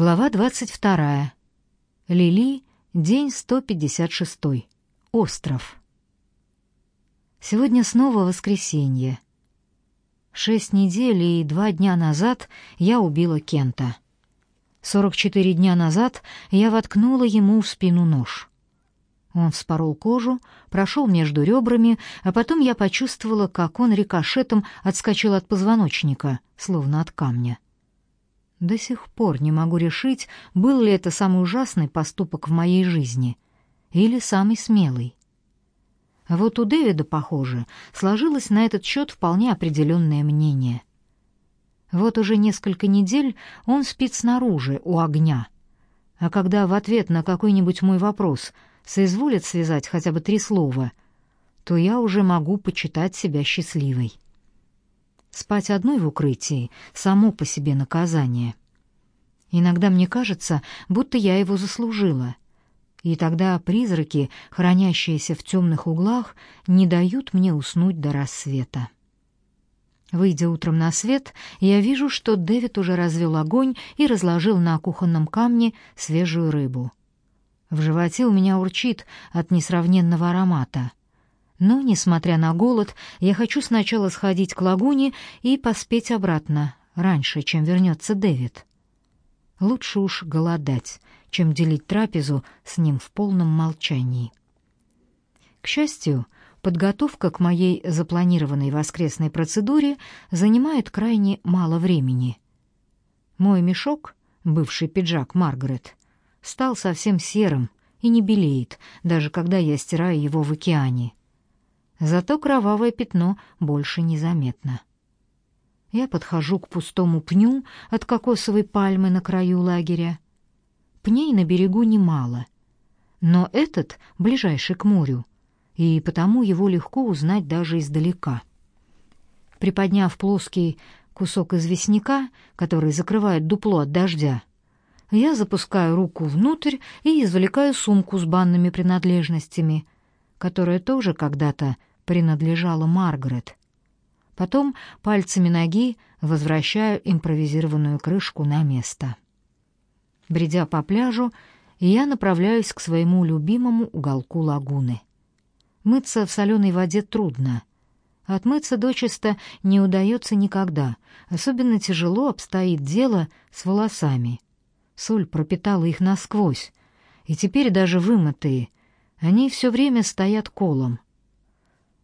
Глава 22. Лили, день 156. Остров. Сегодня снова воскресенье. Шесть недель и два дня назад я убила Кента. Сорок четыре дня назад я воткнула ему в спину нож. Он вспорол кожу, прошел между ребрами, а потом я почувствовала, как он рикошетом отскочил от позвоночника, словно от камня. До сих пор не могу решить, был ли это самый ужасный поступок в моей жизни или самый смелый. Вот у Дэвида, похоже, сложилось на этот счет вполне определенное мнение. Вот уже несколько недель он спит снаружи, у огня. А когда в ответ на какой-нибудь мой вопрос соизволит связать хотя бы три слова, то я уже могу почитать себя счастливой. Спать одной в укрытии — само по себе наказание. Иногда мне кажется, будто я его заслужила. И тогда призраки, хранящиеся в темных углах, не дают мне уснуть до рассвета. Выйдя утром на свет, я вижу, что Дэвид уже развел огонь и разложил на кухонном камне свежую рыбу. В животе у меня урчит от несравненного аромата. Но, несмотря на голод, я хочу сначала сходить к лагуне и поспеть обратно, раньше, чем вернется Дэвид. Лучше уж голодать, чем делить трапезу с ним в полном молчании. К счастью, подготовка к моей запланированной воскресной процедуре занимает крайне мало времени. Мой мешок, бывший пиджак Маргарет, стал совсем серым и не белеет, даже когда я стираю его в океане. Зато кровавое пятно больше незаметно. Я подхожу к пустому пню от кокосовой пальмы на краю лагеря. Пней на берегу немало, но этот ближайший к морю, и потому его легко узнать даже издалека. Приподняв плоский кусок известняка, который закрывает дупло от дождя, я запускаю руку внутрь и извлекаю сумку с банными принадлежностями, которая тоже когда-то принадлежала Маргарет. Потом пальцами ноги возвращаю импровизированную крышку на место. Бредя по пляжу, я направляюсь к своему любимому уголку лагуны. Мыться в соленой воде трудно. Отмыться дочисто не удается никогда. Особенно тяжело обстоит дело с волосами. Соль пропитала их насквозь, и теперь даже вымытые, они все время стоят колом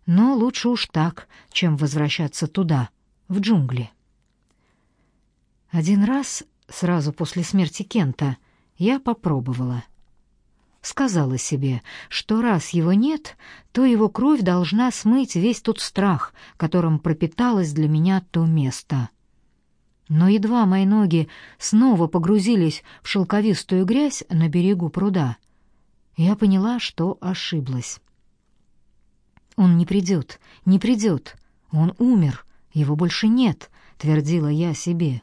но лучше уж так, чем возвращаться туда, в джунгли. Один раз, сразу после смерти Кента, я попробовала. Сказала себе, что раз его нет, то его кровь должна смыть весь тот страх, которым пропиталось для меня то место. Но едва мои ноги снова погрузились в шелковистую грязь на берегу пруда, я поняла, что ошиблась. Он не придет, не придет. Он умер, его больше нет, твердила я себе.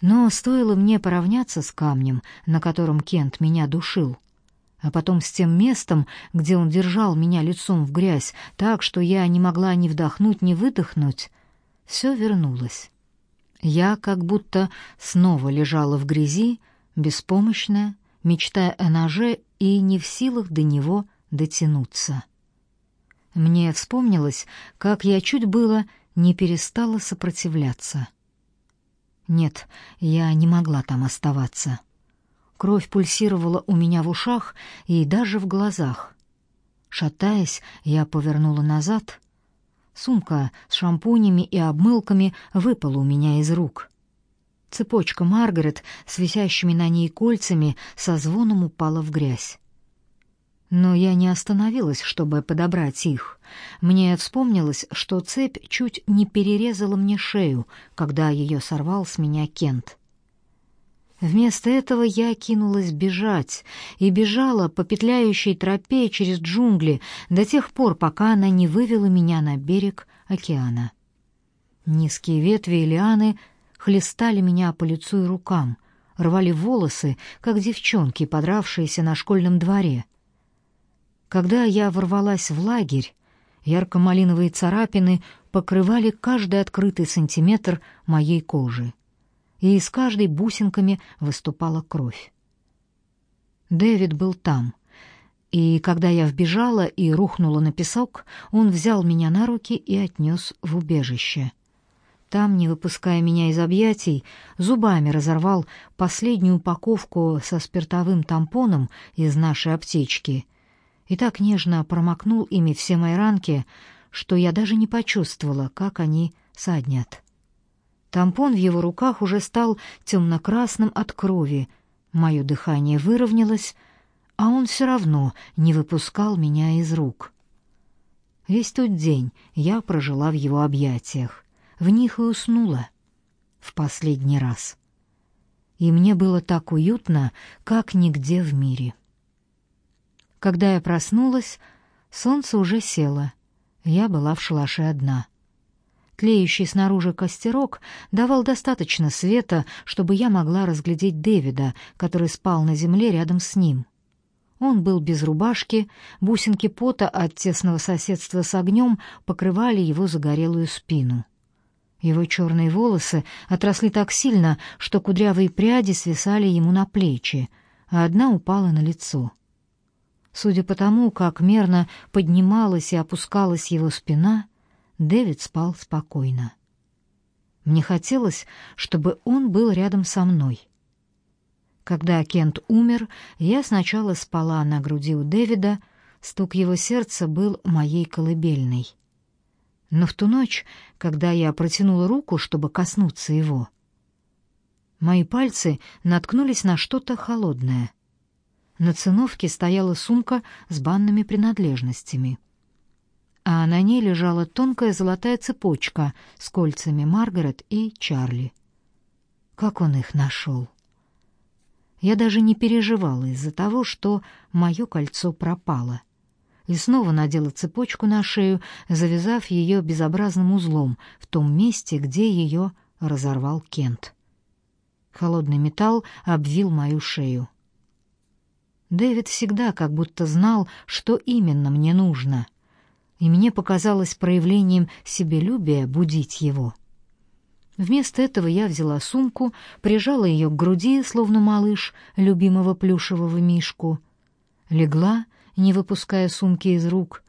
Но стоило мне поравняться с камнем, на котором Кент меня душил, а потом с тем местом, где он держал меня лицом в грязь, так что я не могла ни вдохнуть, ни выдохнуть, все вернулось. Я как будто снова лежала в грязи, беспомощная, мечтая о ноже и не в силах до него дотянуться. Мне вспомнилось, как я чуть было не перестала сопротивляться. Нет, я не могла там оставаться. Кровь пульсировала у меня в ушах и даже в глазах. Шатаясь, я повернула назад. Сумка с шампунями и обмылками выпала у меня из рук. Цепочка Маргарет с висящими на ней кольцами со звоном упала в грязь. Но я не остановилась, чтобы подобрать их. Мне вспомнилось, что цепь чуть не перерезала мне шею, когда ее сорвал с меня Кент. Вместо этого я кинулась бежать и бежала по петляющей тропе через джунгли до тех пор, пока она не вывела меня на берег океана. Низкие ветви и лианы хлестали меня по лицу и рукам, рвали волосы, как девчонки, подравшиеся на школьном дворе — когда я ворвалась в лагерь, ярко-малиновые царапины покрывали каждый открытый сантиметр моей кожи. и из каждой бусинками выступала кровь. Дэвид был там, и когда я вбежала и рухнула на песок, он взял меня на руки и отнес в убежище. Там, не выпуская меня из объятий, зубами разорвал последнюю упаковку со спиртовым тампоном из нашей аптечки и так нежно промокнул ими все мои ранки, что я даже не почувствовала, как они саднят. Тампон в его руках уже стал темно-красным от крови, мое дыхание выровнялось, а он все равно не выпускал меня из рук. Весь тот день я прожила в его объятиях в них и уснула в последний раз. И мне было так уютно, как нигде в мире. Когда я проснулась, солнце уже село. Я была в шалаше одна. Тлеющий снаружи костерок давал достаточно света, чтобы я могла разглядеть Дэвида, который спал на земле рядом с ним. Он был без рубашки, бусинки пота от тесного соседства с огнем покрывали его загорелую спину. Его черные волосы отросли так сильно, что кудрявые пряди свисали ему на плечи, а одна упала на лицо. Судя по тому, как мерно поднималась и опускалась его спина, Дэвид спал спокойно. Мне хотелось, чтобы он был рядом со мной. Когда Кент умер, я сначала спала на груди у Дэвида, стук его сердца был моей колыбельной. Но в ту ночь, когда я протянула руку, чтобы коснуться его, мои пальцы наткнулись на что-то холодное. На циновке стояла сумка с банными принадлежностями, а на ней лежала тонкая золотая цепочка с кольцами Маргарет и Чарли. Как он их нашел? Я даже не переживала из-за того, что мое кольцо пропало — и снова надела цепочку на шею, завязав ее безобразным узлом в том месте, где ее разорвал Кент. Холодный металл обвил мою шею. Дэвид всегда как будто знал, что именно мне нужно, и мне показалось проявлением себелюбия будить его. Вместо этого я взяла сумку, прижала ее к груди, словно малыш любимого плюшевого мишку, легла не выпуская сумки из рук,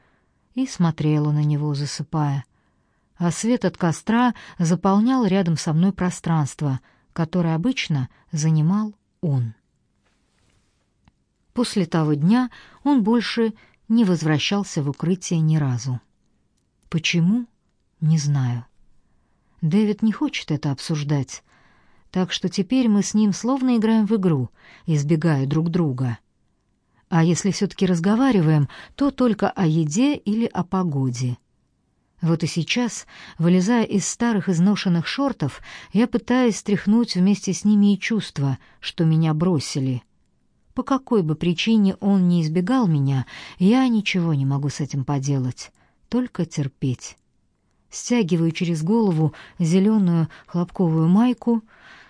и смотрела на него, засыпая. А свет от костра заполнял рядом со мной пространство, которое обычно занимал он. После того дня он больше не возвращался в укрытие ни разу. Почему? Не знаю. Дэвид не хочет это обсуждать, так что теперь мы с ним словно играем в игру, избегая друг друга. А если все-таки разговариваем, то только о еде или о погоде. Вот и сейчас, вылезая из старых изношенных шортов, я пытаюсь стряхнуть вместе с ними и чувство, что меня бросили. По какой бы причине он не избегал меня, я ничего не могу с этим поделать, только терпеть. Стягиваю через голову зеленую хлопковую майку,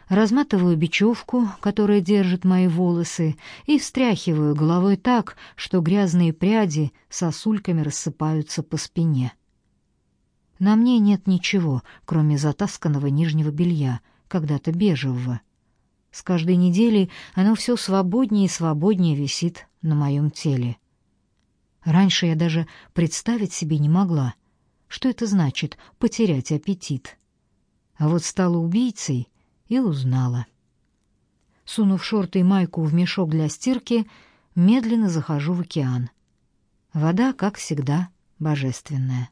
разматываю бечевку, которая держит мои волосы, и встряхиваю головой так, что грязные пряди сосульками рассыпаются по спине. На мне нет ничего, кроме затасканного нижнего белья, когда-то бежевого. С каждой неделей оно все свободнее и свободнее висит на моем теле. Раньше я даже представить себе не могла, что это значит потерять аппетит. А вот стала убийцей — и узнала. Сунув шорты и майку в мешок для стирки, медленно захожу в океан. Вода, как всегда, божественная.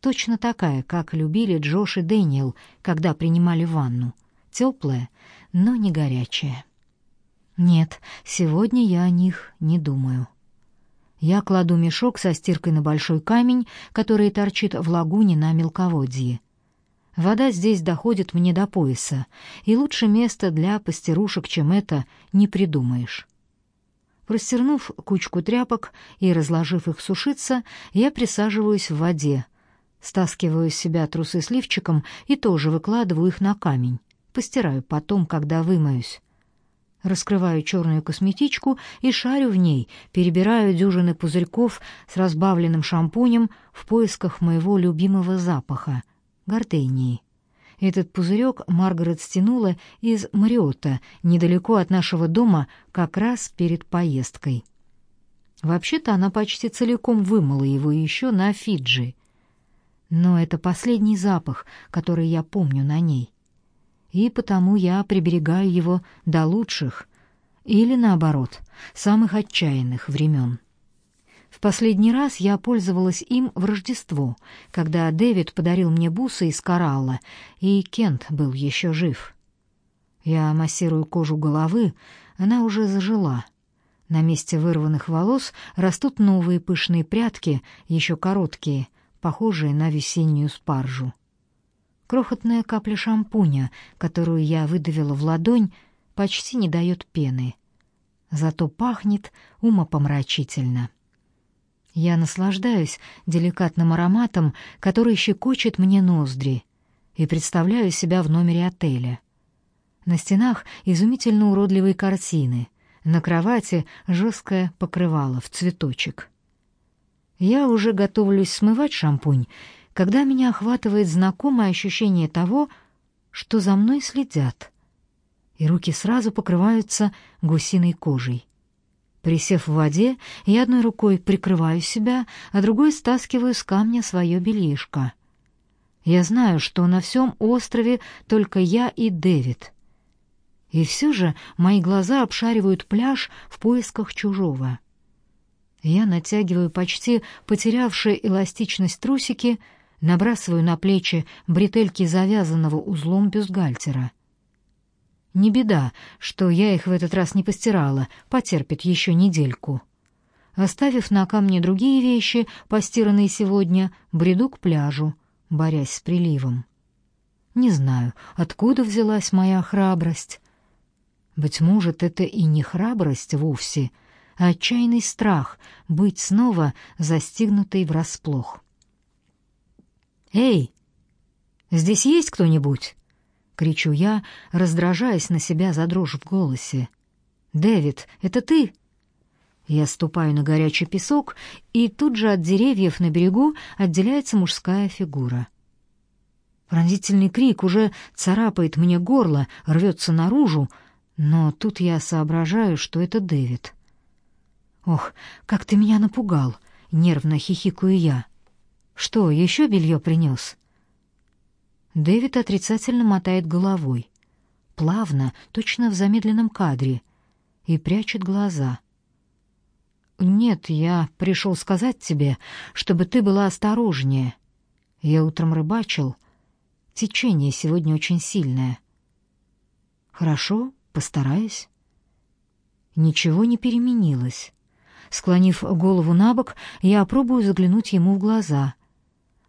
Точно такая, как любили Джош и Дэниел, когда принимали ванну. Теплая, но не горячая. Нет, сегодня я о них не думаю. Я кладу мешок со стиркой на большой камень, который торчит в лагуне на мелководье. Вода здесь доходит мне до пояса, и лучше места для пастерушек, чем это, не придумаешь. Простернув кучку тряпок и разложив их сушиться, я присаживаюсь в воде, стаскиваю с себя трусы с лифчиком и тоже выкладываю их на камень. Постираю потом, когда вымоюсь. Раскрываю черную косметичку и шарю в ней, перебираю дюжины пузырьков с разбавленным шампунем в поисках моего любимого запаха — гортении. Этот пузырек Маргарет стянула из Мариотта, недалеко от нашего дома, как раз перед поездкой. Вообще-то она почти целиком вымыла его еще на Фиджи. Но это последний запах, который я помню на ней. И потому я приберегаю его до лучших, или наоборот, самых отчаянных времен. В последний раз я пользовалась им в Рождество, когда Дэвид подарил мне бусы из коралла, и Кент был еще жив. Я массирую кожу головы, она уже зажила. На месте вырванных волос растут новые пышные прядки, еще короткие, похожие на весеннюю спаржу. Крохотная капля шампуня, которую я выдавила в ладонь, почти не дает пены. Зато пахнет умопомрачительно. Я наслаждаюсь деликатным ароматом, который щекочет мне ноздри, и представляю себя в номере отеля. На стенах изумительно уродливые картины, на кровати жесткое покрывало в цветочек. Я уже готовлюсь смывать шампунь, когда меня охватывает знакомое ощущение того, что за мной следят, и руки сразу покрываются гусиной кожей. Присев в воде, я одной рукой прикрываю себя, а другой стаскиваю с камня свое бельишко. Я знаю, что на всем острове только я и Дэвид. И все же мои глаза обшаривают пляж в поисках чужого. Я натягиваю почти потерявшие эластичность трусики, набрасываю на плечи бретельки завязанного узлом бюстгальтера — не беда, что я их в этот раз не постирала, потерпит еще недельку. Оставив на камне другие вещи, постиранные сегодня, бреду к пляжу, борясь с приливом. Не знаю, откуда взялась моя храбрость. Быть может, это и не храбрость вовсе, а отчаянный страх быть снова застигнутой врасплох. «Эй, здесь есть кто-нибудь?» кричу я, раздражаясь на себя за дрожь в голосе. Дэвид, это ты? Я ступаю на горячий песок, и тут же от деревьев на берегу отделяется мужская фигура. Пронзительный крик уже царапает мне горло, рвется наружу, но тут я соображаю, что это Дэвид. Ох, как ты меня напугал, нервно хихикаю я. Что, еще белье принес?» Дэвид отрицательно мотает головой, плавно, точно в замедленном кадре, и прячет глаза. «Нет, я пришел сказать тебе, чтобы ты была осторожнее. Я утром рыбачил. Течение сегодня очень сильное». «Хорошо, постараюсь». Ничего не переменилось. Склонив голову на бок, я пробую заглянуть ему в глаза —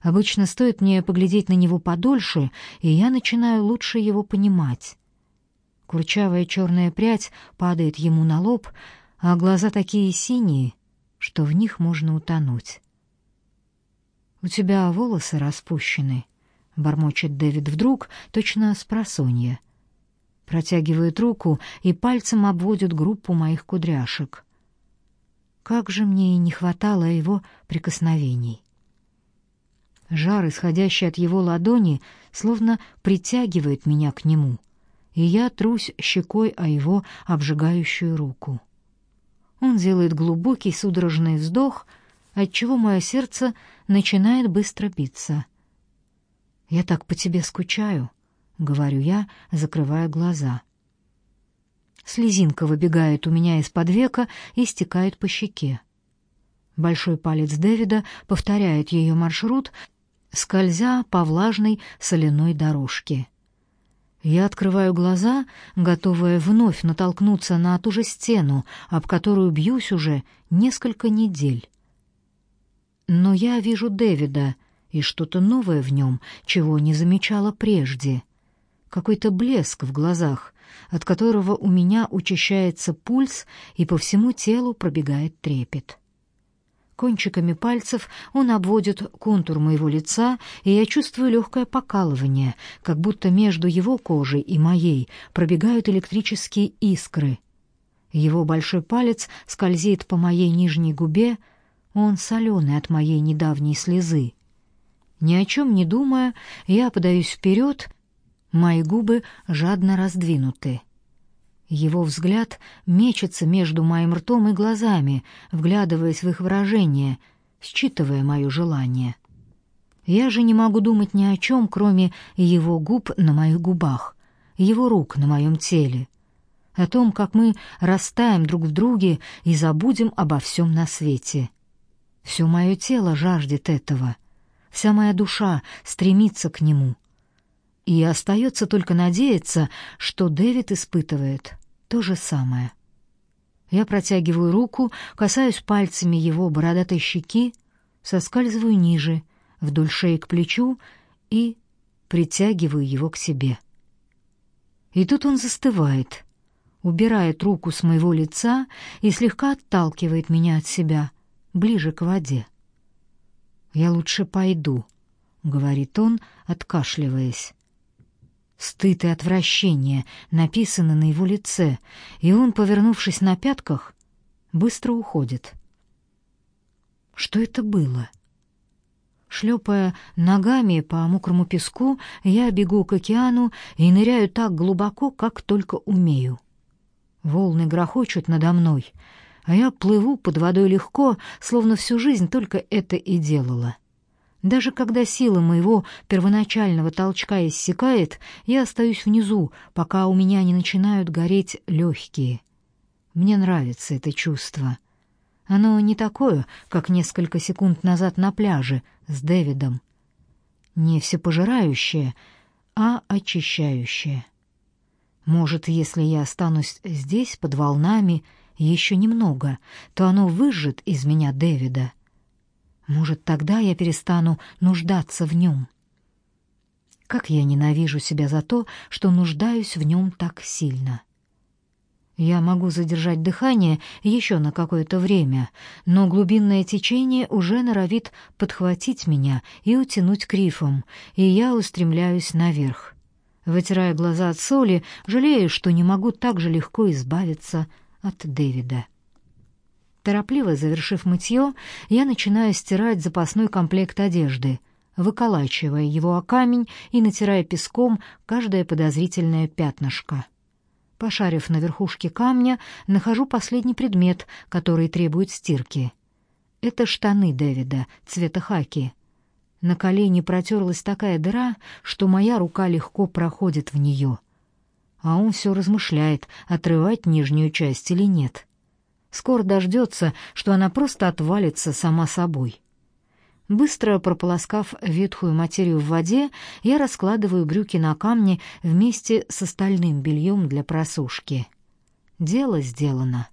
Обычно стоит мне поглядеть на него подольше, и я начинаю лучше его понимать. Курчавая черная прядь падает ему на лоб, а глаза такие синие, что в них можно утонуть. «У тебя волосы распущены», — бормочет Дэвид вдруг, точно с просонья. Протягивает руку и пальцем обводит группу моих кудряшек. Как же мне и не хватало его прикосновений. Жар, исходящий от его ладони, словно притягивает меня к нему, и я трусь щекой о его обжигающую руку. Он делает глубокий судорожный вздох, отчего мое сердце начинает быстро биться. «Я так по тебе скучаю», — говорю я, закрывая глаза. Слезинка выбегает у меня из-под века и стекает по щеке. Большой палец Дэвида повторяет ее маршрут, скользя по влажной соляной дорожке. Я открываю глаза, готовая вновь натолкнуться на ту же стену, об которую бьюсь уже несколько недель. Но я вижу Дэвида и что-то новое в нем, чего не замечала прежде. Какой-то блеск в глазах, от которого у меня учащается пульс и по всему телу пробегает трепет. Кончиками пальцев он обводит контур моего лица, и я чувствую легкое покалывание, как будто между его кожей и моей пробегают электрические искры. Его большой палец скользит по моей нижней губе, он соленый от моей недавней слезы. Ни о чем не думая, я подаюсь вперед Мои губы жадно раздвинуты. Его взгляд мечется между моим ртом и глазами, вглядываясь в их выражение, считывая мое желание. Я же не могу думать ни о чем, кроме его губ на моих губах, его рук на моем теле, о том, как мы растаем друг в друге и забудем обо всем на свете. Все мое тело жаждет этого, вся моя душа стремится к нему. И остается только надеяться, что Дэвид испытывает то же самое. Я протягиваю руку, касаюсь пальцами его бородатой щеки, соскальзываю ниже, вдоль шеи к плечу и притягиваю его к себе. И тут он застывает, убирает руку с моего лица и слегка отталкивает меня от себя, ближе к воде. «Я лучше пойду», — говорит он, откашливаясь. Стыд и отвращение написаны на его лице, и он, повернувшись на пятках, быстро уходит. Что это было? Шлепая ногами по мокрому песку, я бегу к океану и ныряю так глубоко, как только умею. Волны грохочут надо мной, а я плыву под водой легко, словно всю жизнь только это и делала. Даже когда сила моего первоначального толчка иссякает, я остаюсь внизу, пока у меня не начинают гореть легкие. Мне нравится это чувство. Оно не такое, как несколько секунд назад на пляже с Дэвидом. Не всепожирающее, а очищающее. Может, если я останусь здесь под волнами еще немного, то оно выжжет из меня Дэвида. Может, тогда я перестану нуждаться в нем. Как я ненавижу себя за то, что нуждаюсь в нем так сильно. Я могу задержать дыхание еще на какое-то время, но глубинное течение уже норовит подхватить меня и утянуть к рифам, и я устремляюсь наверх. Вытирая глаза от соли, жалею, что не могу так же легко избавиться от Дэвида. Торопливо завершив мытье, я начинаю стирать запасной комплект одежды, выколачивая его о камень и натирая песком каждое подозрительное пятнышко. Пошарив на верхушке камня, нахожу последний предмет, который требует стирки. Это штаны Дэвида, цвета хаки. На колени протерлась такая дыра, что моя рука легко проходит в нее. А он все размышляет, отрывать нижнюю часть или нет. Скоро дождется, что она просто отвалится сама собой. Быстро прополоскав ветхую материю в воде, я раскладываю брюки на камне вместе с остальным бельем для просушки. Дело сделано.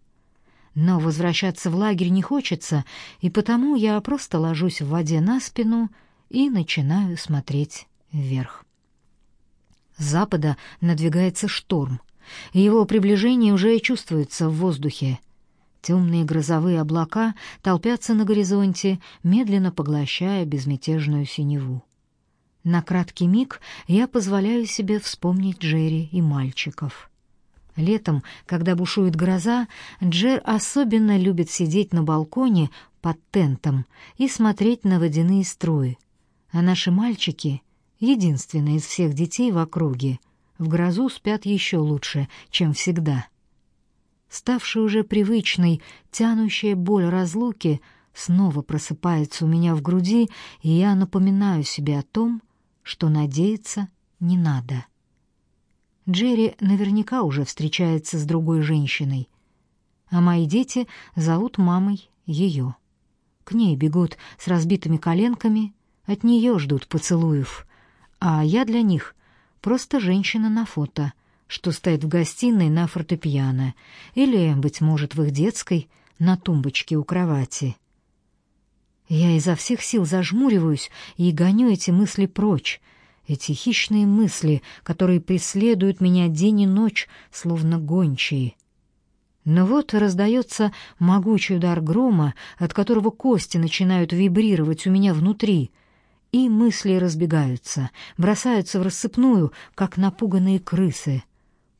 Но возвращаться в лагерь не хочется, и потому я просто ложусь в воде на спину и начинаю смотреть вверх. С запада надвигается шторм, и его приближение уже чувствуется в воздухе. Темные грозовые облака толпятся на горизонте, медленно поглощая безмятежную синеву. На краткий миг я позволяю себе вспомнить Джерри и мальчиков. Летом, когда бушует гроза, Джер особенно любит сидеть на балконе под тентом и смотреть на водяные струи, а наши мальчики, единственные из всех детей в округе, в грозу спят еще лучше, чем всегда. Ставшая уже привычной, тянущая боль разлуки снова просыпается у меня в груди, и я напоминаю себе о том, что надеяться не надо. Джерри наверняка уже встречается с другой женщиной, а мои дети зовут мамой ее. К ней бегут с разбитыми коленками от нее ждут поцелуев, а я для них просто женщина на фото, что стоит в гостиной на фортепиано или, быть может, в их детской на тумбочке у кровати. Я изо всех сил зажмуриваюсь и гоню эти мысли прочь, эти хищные мысли, которые преследуют меня день и ночь, словно гончие. Но вот раздается могучий удар грома, от которого кости начинают вибрировать у меня внутри — и мысли разбегаются, бросаются в рассыпную, как напуганные крысы,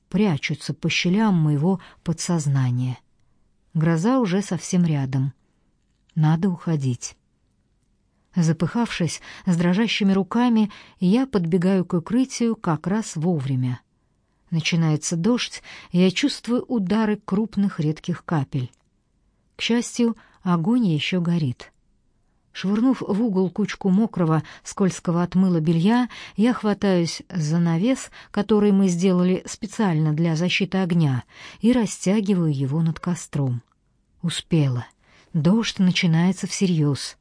прячутся по щелям моего подсознания. Гроза уже совсем рядом. Надо уходить. Запыхавшись, с дрожащими руками, я подбегаю к укрытию как раз вовремя. Начинается дождь, я чувствую удары крупных редких капель. К счастью, огонь еще горит. Швырнув в угол кучку мокрого, скользкого от мыла белья, я хватаюсь за навес, который мы сделали специально для защиты огня, и растягиваю его над костром. Успела. Дождь начинается всерьез.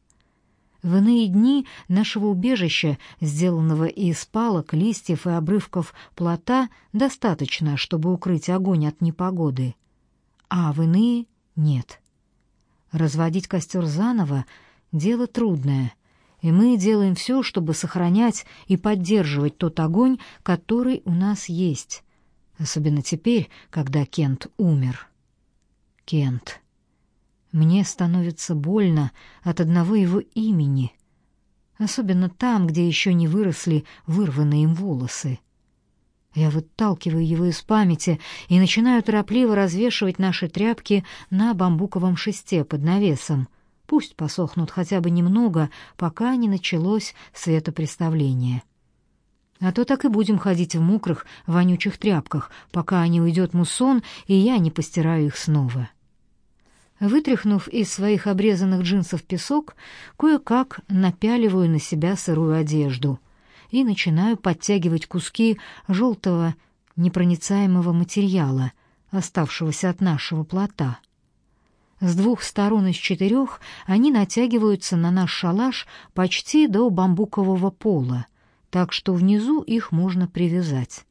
В иные дни нашего убежища, сделанного из палок, листьев и обрывков плота, достаточно, чтобы укрыть огонь от непогоды. А в иные — нет. Разводить костер заново — дело трудное, и мы делаем все, чтобы сохранять и поддерживать тот огонь, который у нас есть, особенно теперь, когда Кент умер. Кент. Мне становится больно от одного его имени, особенно там, где еще не выросли вырванные им волосы. Я выталкиваю его из памяти и начинаю торопливо развешивать наши тряпки на бамбуковом шесте под навесом. Пусть посохнут хотя бы немного, пока не началось светопреставление. А то так и будем ходить в мокрых, вонючих тряпках, пока не уйдет муссон, и я не постираю их снова. Вытряхнув из своих обрезанных джинсов песок, кое-как напяливаю на себя сырую одежду и начинаю подтягивать куски желтого непроницаемого материала, оставшегося от нашего плота. С двух сторон из четырех они натягиваются на наш шалаш почти до бамбукового пола, так что внизу их можно привязать.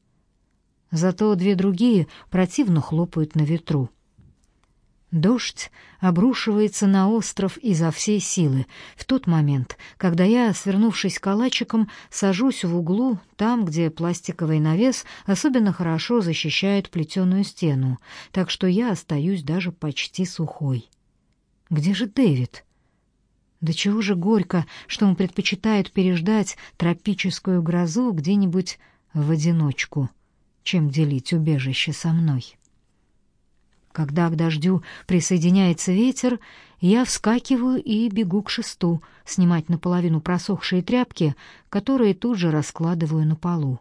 Зато две другие противно хлопают на ветру. Дождь обрушивается на остров изо всей силы в тот момент, когда я, свернувшись калачиком, сажусь в углу, там, где пластиковый навес особенно хорошо защищает плетеную стену, так что я остаюсь даже почти сухой. Где же Дэвид? Да чего же горько, что он предпочитает переждать тропическую грозу где-нибудь в одиночку, чем делить убежище со мной. Когда к дождю присоединяется ветер, я вскакиваю и бегу к шесту, снимать наполовину просохшие тряпки, которые тут же раскладываю на полу.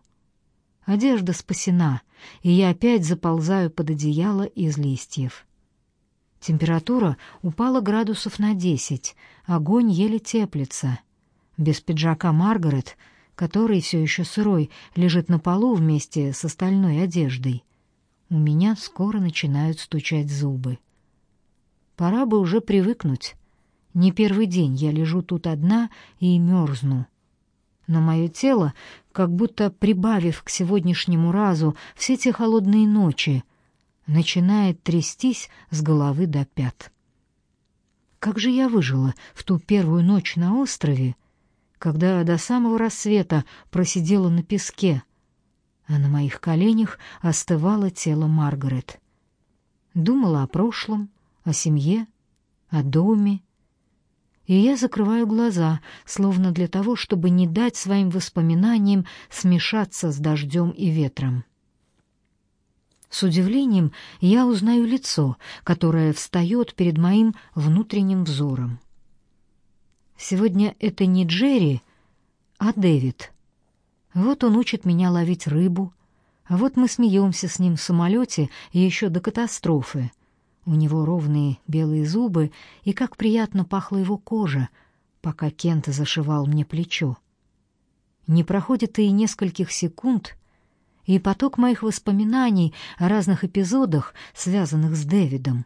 Одежда спасена, и я опять заползаю под одеяло из листьев. Температура упала градусов на десять, огонь еле теплится. Без пиджака Маргарет, который все еще сырой, лежит на полу вместе с остальной одеждой — у меня скоро начинают стучать зубы. Пора бы уже привыкнуть. Не первый день я лежу тут одна и мерзну. Но мое тело, как будто прибавив к сегодняшнему разу все те холодные ночи, начинает трястись с головы до пят. Как же я выжила в ту первую ночь на острове, когда до самого рассвета просидела на песке, а на моих коленях остывало тело Маргарет. Думала о прошлом, о семье, о доме. И я закрываю глаза, словно для того, чтобы не дать своим воспоминаниям смешаться с дождем и ветром. С удивлением я узнаю лицо, которое встает перед моим внутренним взором. Сегодня это не Джерри, а Дэвид — вот он учит меня ловить рыбу, вот мы смеемся с ним в самолете еще до катастрофы. У него ровные белые зубы, и как приятно пахла его кожа, пока Кент зашивал мне плечо. Не проходит и нескольких секунд, и поток моих воспоминаний о разных эпизодах, связанных с Дэвидом,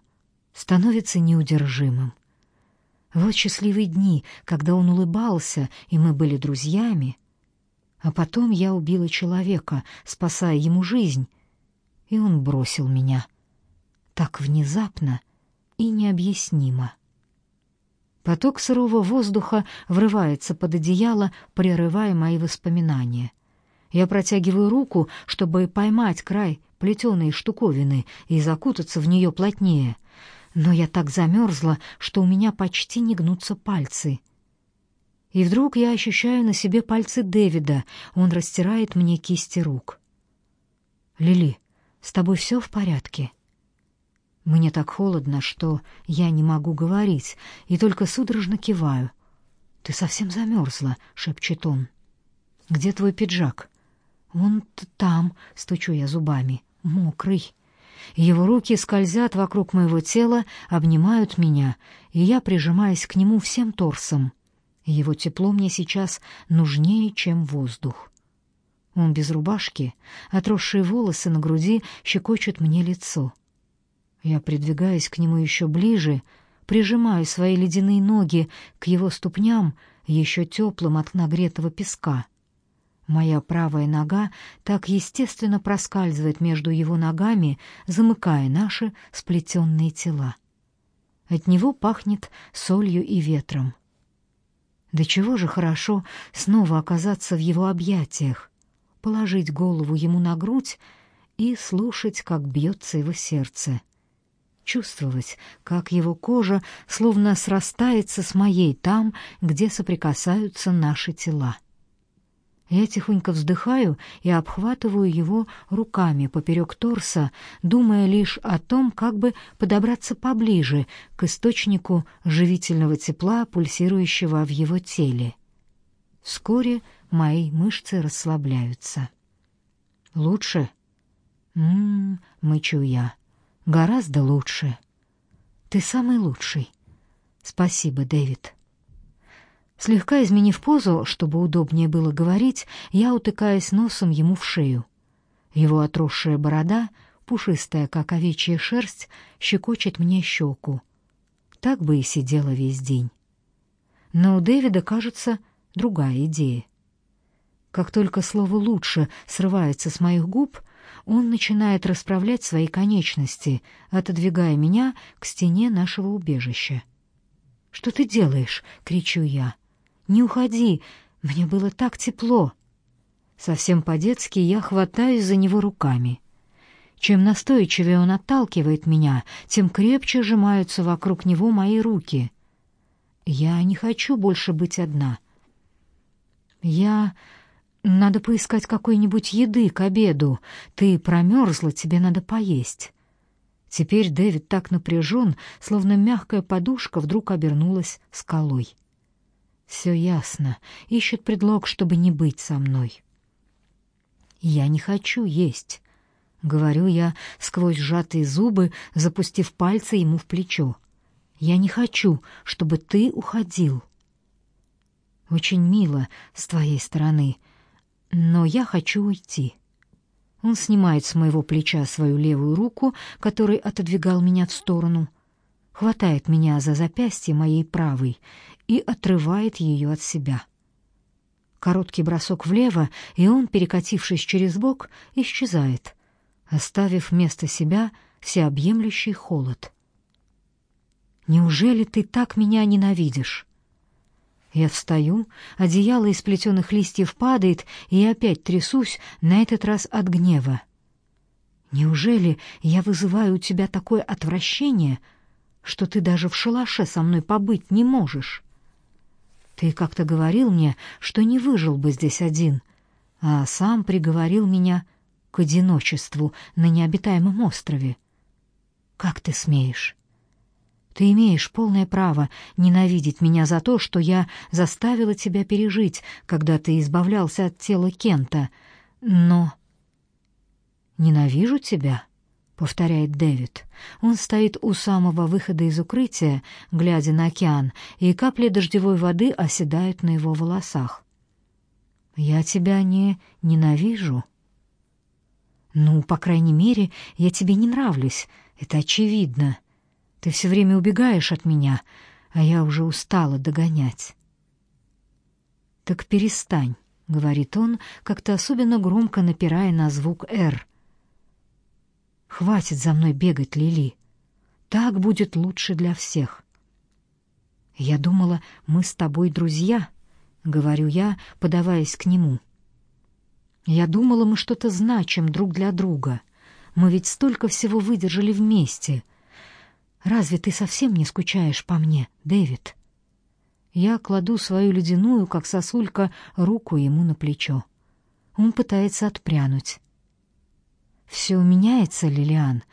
становится неудержимым. Вот счастливые дни, когда он улыбался, и мы были друзьями — а потом я убила человека, спасая ему жизнь, и он бросил меня. Так внезапно и необъяснимо. Поток сырого воздуха врывается под одеяло, прерывая мои воспоминания. Я протягиваю руку, чтобы поймать край плетеной штуковины и закутаться в нее плотнее. Но я так замерзла, что у меня почти не гнутся пальцы. И вдруг я ощущаю на себе пальцы Дэвида. Он растирает мне кисти рук. «Лили, с тобой все в порядке?» Мне так холодно, что я не могу говорить, и только судорожно киваю. «Ты совсем замерзла», — шепчет он. «Где твой пиджак?» «Он там», — стучу я зубами, — «мокрый». Его руки скользят вокруг моего тела, обнимают меня, и я прижимаюсь к нему всем торсом. Его тепло мне сейчас нужнее, чем воздух. Он без рубашки, отросшие волосы на груди щекочут мне лицо. Я придвигаюсь к нему еще ближе, прижимаю свои ледяные ноги к его ступням, еще теплым от нагретого песка. Моя правая нога так естественно проскальзывает между его ногами, замыкая наши сплетенные тела. От него пахнет солью и ветром. Да чего же хорошо снова оказаться в его объятиях, положить голову ему на грудь и слушать, как бьется его сердце. Чувствовать, как его кожа словно срастается с моей там, где соприкасаются наши тела. Я тихонько вздыхаю и обхватываю его руками поперек торса, думая лишь о том, как бы подобраться поближе к источнику живительного тепла, пульсирующего в его теле. Вскоре мои мышцы расслабляются. «Лучше?» «М-м-м», мычу я. «Гораздо лучше». «Ты самый лучший». «Спасибо, Дэвид». Слегка изменив позу, чтобы удобнее было говорить, я утыкаюсь носом ему в шею. Его отросшая борода, пушистая, как овечья шерсть, щекочет мне щеку. Так бы и сидела весь день. Но у Дэвида, кажется, другая идея. Как только слово «лучше» срывается с моих губ, он начинает расправлять свои конечности, отодвигая меня к стене нашего убежища. «Что ты делаешь?» — кричу я. Не уходи, мне было так тепло. Совсем по-детски я хватаюсь за него руками. Чем настойчивее он отталкивает меня, тем крепче сжимаются вокруг него мои руки. Я не хочу больше быть одна. Я... Надо поискать какой-нибудь еды к обеду. Ты промерзла, тебе надо поесть. Теперь Дэвид так напряжен, словно мягкая подушка вдруг обернулась скалой. Все ясно. Ищет предлог, чтобы не быть со мной. Я не хочу есть, говорю я сквозь сжатые зубы, запустив пальцы ему в плечо. Я не хочу, чтобы ты уходил. Очень мило с твоей стороны, но я хочу уйти. Он снимает с моего плеча свою левую руку, который отодвигал меня в сторону, хватает меня за запястье моей правой и отрывает ее от себя. Короткий бросок влево, и он, перекатившись через бок, исчезает, оставив вместо себя всеобъемлющий холод. «Неужели ты так меня ненавидишь?» Я встаю, одеяло из плетеных листьев падает, и я опять трясусь, на этот раз от гнева. «Неужели я вызываю у тебя такое отвращение, что ты даже в шалаше со мной побыть не можешь?» Ты как-то говорил мне, что не выжил бы здесь один, а сам приговорил меня к одиночеству на необитаемом острове. Как ты смеешь? Ты имеешь полное право ненавидеть меня за то, что я заставила тебя пережить, когда ты избавлялся от тела Кента. Но ненавижу тебя повторяет Дэвид. Он стоит у самого выхода из укрытия, глядя на океан, и капли дождевой воды оседают на его волосах. Я тебя не ненавижу. Ну, по крайней мере, я тебе не нравлюсь, это очевидно. Ты все время убегаешь от меня, а я уже устала догонять. Так перестань, говорит он, как-то особенно громко напирая на звук «Р». Хватит за мной бегать, Лили. Так будет лучше для всех. Я думала, мы с тобой друзья, говорю я, подаваясь к нему. Я думала, мы что-то значим друг для друга. Мы ведь столько всего выдержали вместе. Разве ты совсем не скучаешь по мне, Дэвид? Я кладу свою ледяную, как сосулька, руку ему на плечо. Он пытается отпрянуть. Все меняется, Лилиан.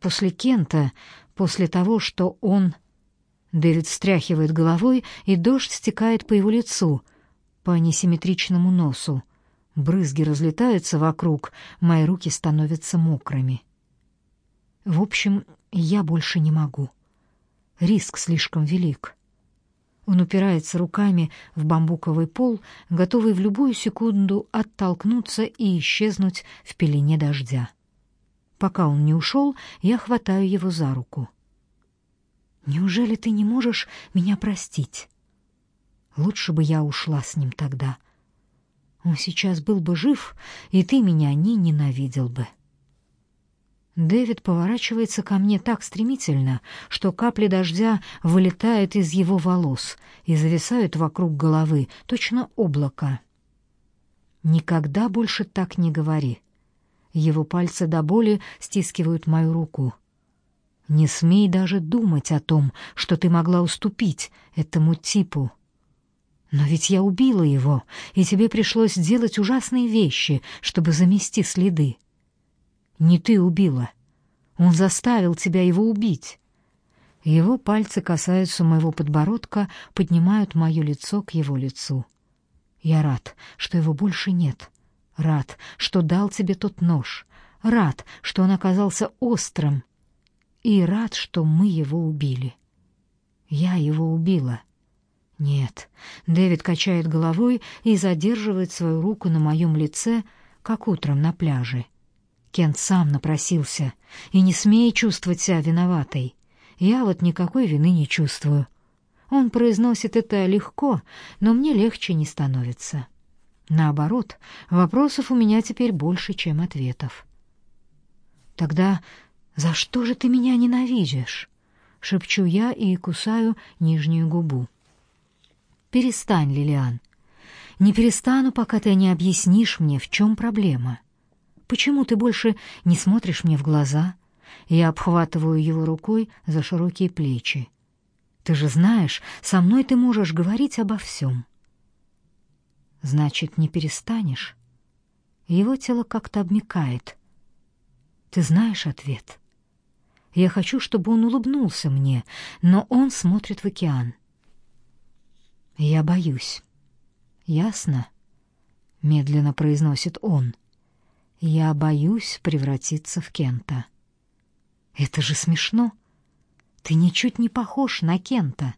После Кента, после того, что он... Дэвид встряхивает головой, и дождь стекает по его лицу, по несимметричному носу. Брызги разлетаются вокруг, мои руки становятся мокрыми. В общем, я больше не могу. Риск слишком велик. Он упирается руками в бамбуковый пол, готовый в любую секунду оттолкнуться и исчезнуть в пелене дождя. Пока он не ушел, я хватаю его за руку. «Неужели ты не можешь меня простить?» «Лучше бы я ушла с ним тогда. Он сейчас был бы жив, и ты меня не ненавидел бы». Дэвид поворачивается ко мне так стремительно, что капли дождя вылетают из его волос и зависают вокруг головы, точно облако. Никогда больше так не говори. Его пальцы до боли стискивают мою руку. Не смей даже думать о том, что ты могла уступить этому типу. Но ведь я убила его, и тебе пришлось делать ужасные вещи, чтобы замести следы. Не ты убила. Он заставил тебя его убить. Его пальцы касаются моего подбородка, поднимают мое лицо к его лицу. Я рад, что его больше нет. Рад, что дал тебе тот нож. Рад, что он оказался острым. И рад, что мы его убили. Я его убила. Нет. Дэвид качает головой и задерживает свою руку на моем лице, как утром на пляже. Кент сам напросился, и не смей чувствовать себя виноватой. Я вот никакой вины не чувствую. Он произносит это легко, но мне легче не становится. Наоборот, вопросов у меня теперь больше, чем ответов. Тогда за что же ты меня ненавидишь? шепчу я и кусаю нижнюю губу. Перестань, Лилиан. Не перестану, пока ты не объяснишь мне, в чем проблема. Почему ты больше не смотришь мне в глаза? Я обхватываю его рукой за широкие плечи. Ты же знаешь, со мной ты можешь говорить обо всем. Значит, не перестанешь? Его тело как-то обмякает. Ты знаешь ответ. Я хочу, чтобы он улыбнулся мне, но он смотрит в океан. Я боюсь. Ясно? Медленно произносит он. — я боюсь превратиться в Кента. Это же смешно. Ты ничуть не похож на Кента.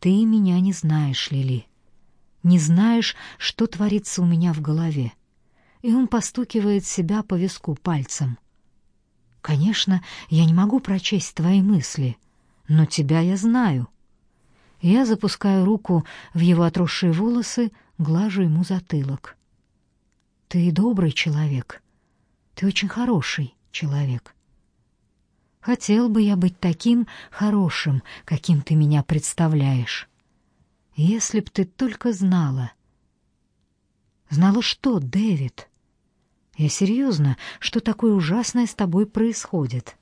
Ты меня не знаешь, Лили. Не знаешь, что творится у меня в голове. И он постукивает себя по виску пальцем. Конечно, я не могу прочесть твои мысли, но тебя я знаю. Я запускаю руку в его отросшие волосы, глажу ему затылок. Ты добрый человек. Ты очень хороший человек. Хотел бы я быть таким хорошим, каким ты меня представляешь. Если б ты только знала. Знала что, Дэвид? Я серьезно, что такое ужасное с тобой происходит?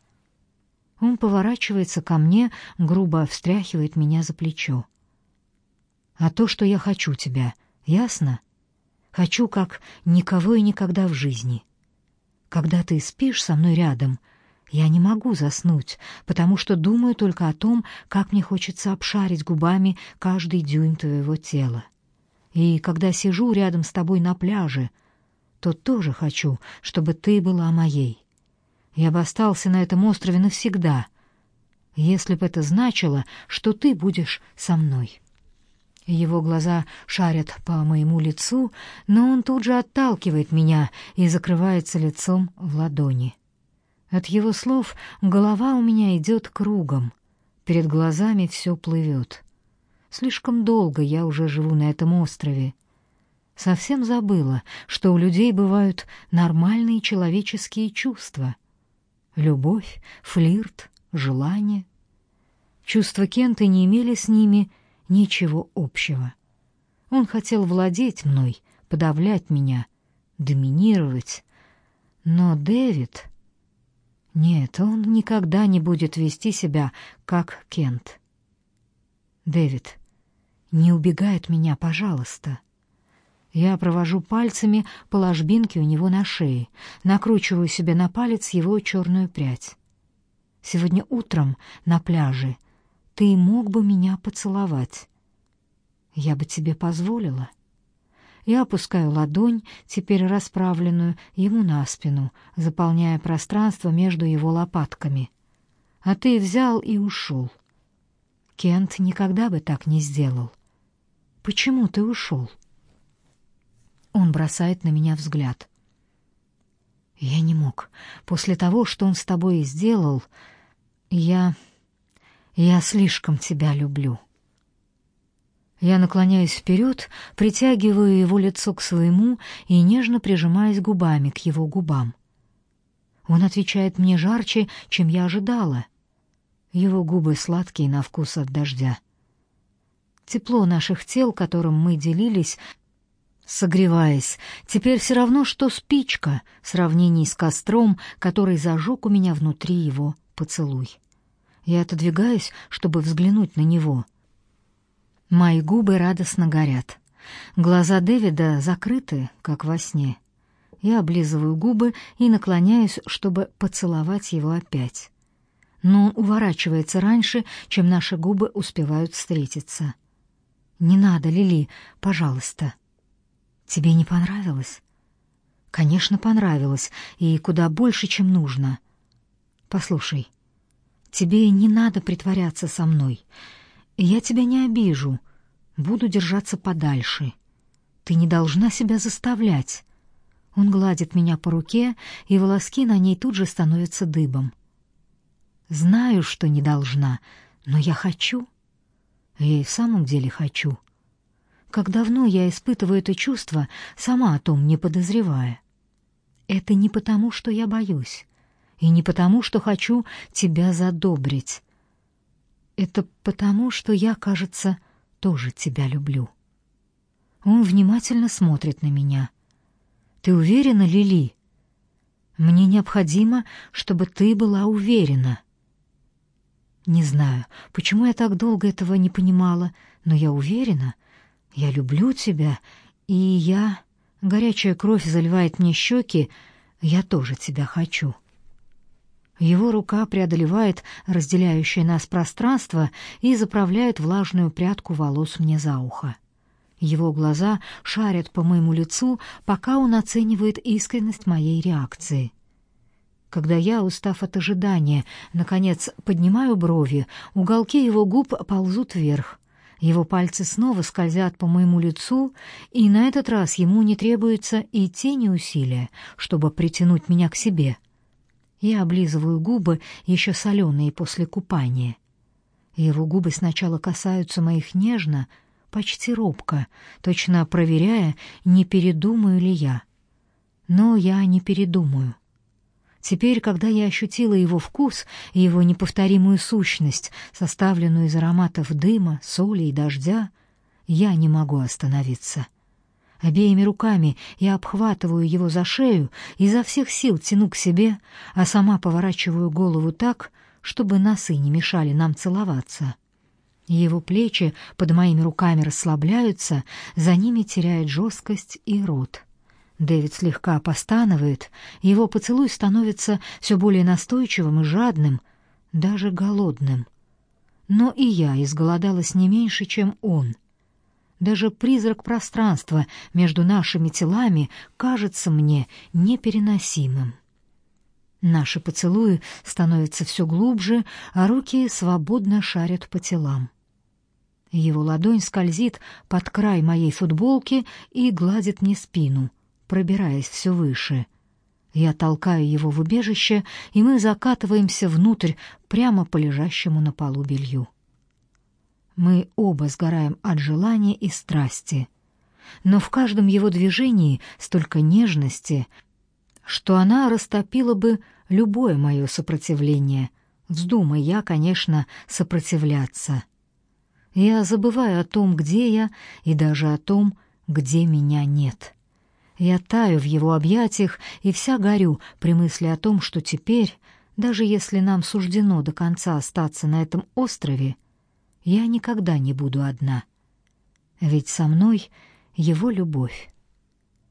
Он поворачивается ко мне, грубо встряхивает меня за плечо. А то, что я хочу тебя, ясно? Хочу, как никого и никогда в жизни. Когда ты спишь со мной рядом, я не могу заснуть, потому что думаю только о том, как мне хочется обшарить губами каждый дюйм твоего тела. И когда сижу рядом с тобой на пляже, то тоже хочу, чтобы ты была моей. Я бы остался на этом острове навсегда, если бы это значило, что ты будешь со мной». Его глаза шарят по моему лицу, но он тут же отталкивает меня и закрывается лицом в ладони. От его слов голова у меня идет кругом. Перед глазами все плывет. Слишком долго я уже живу на этом острове. Совсем забыла, что у людей бывают нормальные человеческие чувства. Любовь, флирт, желание. Чувства Кента не имели с ними ничего общего. Он хотел владеть мной, подавлять меня, доминировать. Но Дэвид... Нет, он никогда не будет вести себя, как Кент. Дэвид, не убегай от меня, пожалуйста. Я провожу пальцами по ложбинке у него на шее, накручиваю себе на палец его черную прядь. Сегодня утром на пляже — ты мог бы меня поцеловать. Я бы тебе позволила. Я опускаю ладонь, теперь расправленную, ему на спину, заполняя пространство между его лопатками. А ты взял и ушел. Кент никогда бы так не сделал. Почему ты ушел? Он бросает на меня взгляд. Я не мог. После того, что он с тобой сделал, я... я слишком тебя люблю. Я наклоняюсь вперед, притягиваю его лицо к своему и нежно прижимаюсь губами к его губам. Он отвечает мне жарче, чем я ожидала. Его губы сладкие на вкус от дождя. Тепло наших тел, которым мы делились, согреваясь, теперь все равно, что спичка в сравнении с костром, который зажег у меня внутри его поцелуй. Я отодвигаюсь, чтобы взглянуть на него — Мои губы радостно горят. Глаза Дэвида закрыты, как во сне. Я облизываю губы и наклоняюсь, чтобы поцеловать его опять. Но он уворачивается раньше, чем наши губы успевают встретиться. «Не надо, Лили, пожалуйста». «Тебе не понравилось?» «Конечно, понравилось, и куда больше, чем нужно. Послушай, тебе не надо притворяться со мной. Я тебя не обижу. Буду держаться подальше. Ты не должна себя заставлять. Он гладит меня по руке, и волоски на ней тут же становятся дыбом. Знаю, что не должна, но я хочу. Я и в самом деле хочу. Как давно я испытываю это чувство, сама о том не подозревая. Это не потому, что я боюсь, и не потому, что хочу тебя задобрить. Это потому, что я, кажется, тоже тебя люблю. Он внимательно смотрит на меня. Ты уверена, Лили? Мне необходимо, чтобы ты была уверена. Не знаю, почему я так долго этого не понимала, но я уверена. Я люблю тебя, и я... Горячая кровь заливает мне щеки, я тоже тебя хочу. Его рука преодолевает разделяющее нас пространство и заправляет влажную прядку волос мне за ухо. Его глаза шарят по моему лицу, пока он оценивает искренность моей реакции. Когда я, устав от ожидания, наконец поднимаю брови, уголки его губ ползут вверх. Его пальцы снова скользят по моему лицу, и на этот раз ему не требуется и тени усилия, чтобы притянуть меня к себе — я облизываю губы, еще соленые после купания. Его губы сначала касаются моих нежно, почти робко, точно проверяя, не передумаю ли я. Но я не передумаю. Теперь, когда я ощутила его вкус и его неповторимую сущность, составленную из ароматов дыма, соли и дождя, я не могу остановиться. Обеими руками я обхватываю его за шею, изо всех сил тяну к себе, а сама поворачиваю голову так, чтобы носы не мешали нам целоваться. Его плечи под моими руками расслабляются, за ними теряет жесткость и рот. Дэвид слегка постанывает, его поцелуй становится все более настойчивым и жадным, даже голодным. Но и я изголодалась не меньше, чем он — даже призрак пространства между нашими телами кажется мне непереносимым. Наши поцелуи становятся все глубже, а руки свободно шарят по телам. Его ладонь скользит под край моей футболки и гладит мне спину, пробираясь все выше. Я толкаю его в убежище, и мы закатываемся внутрь прямо по лежащему на полу белью. Мы оба сгораем от желания и страсти. Но в каждом его движении столько нежности, что она растопила бы любое мое сопротивление. Вздумай я, конечно, сопротивляться. Я забываю о том, где я, и даже о том, где меня нет. Я таю в его объятиях и вся горю при мысли о том, что теперь, даже если нам суждено до конца остаться на этом острове, я никогда не буду одна. Ведь со мной его любовь.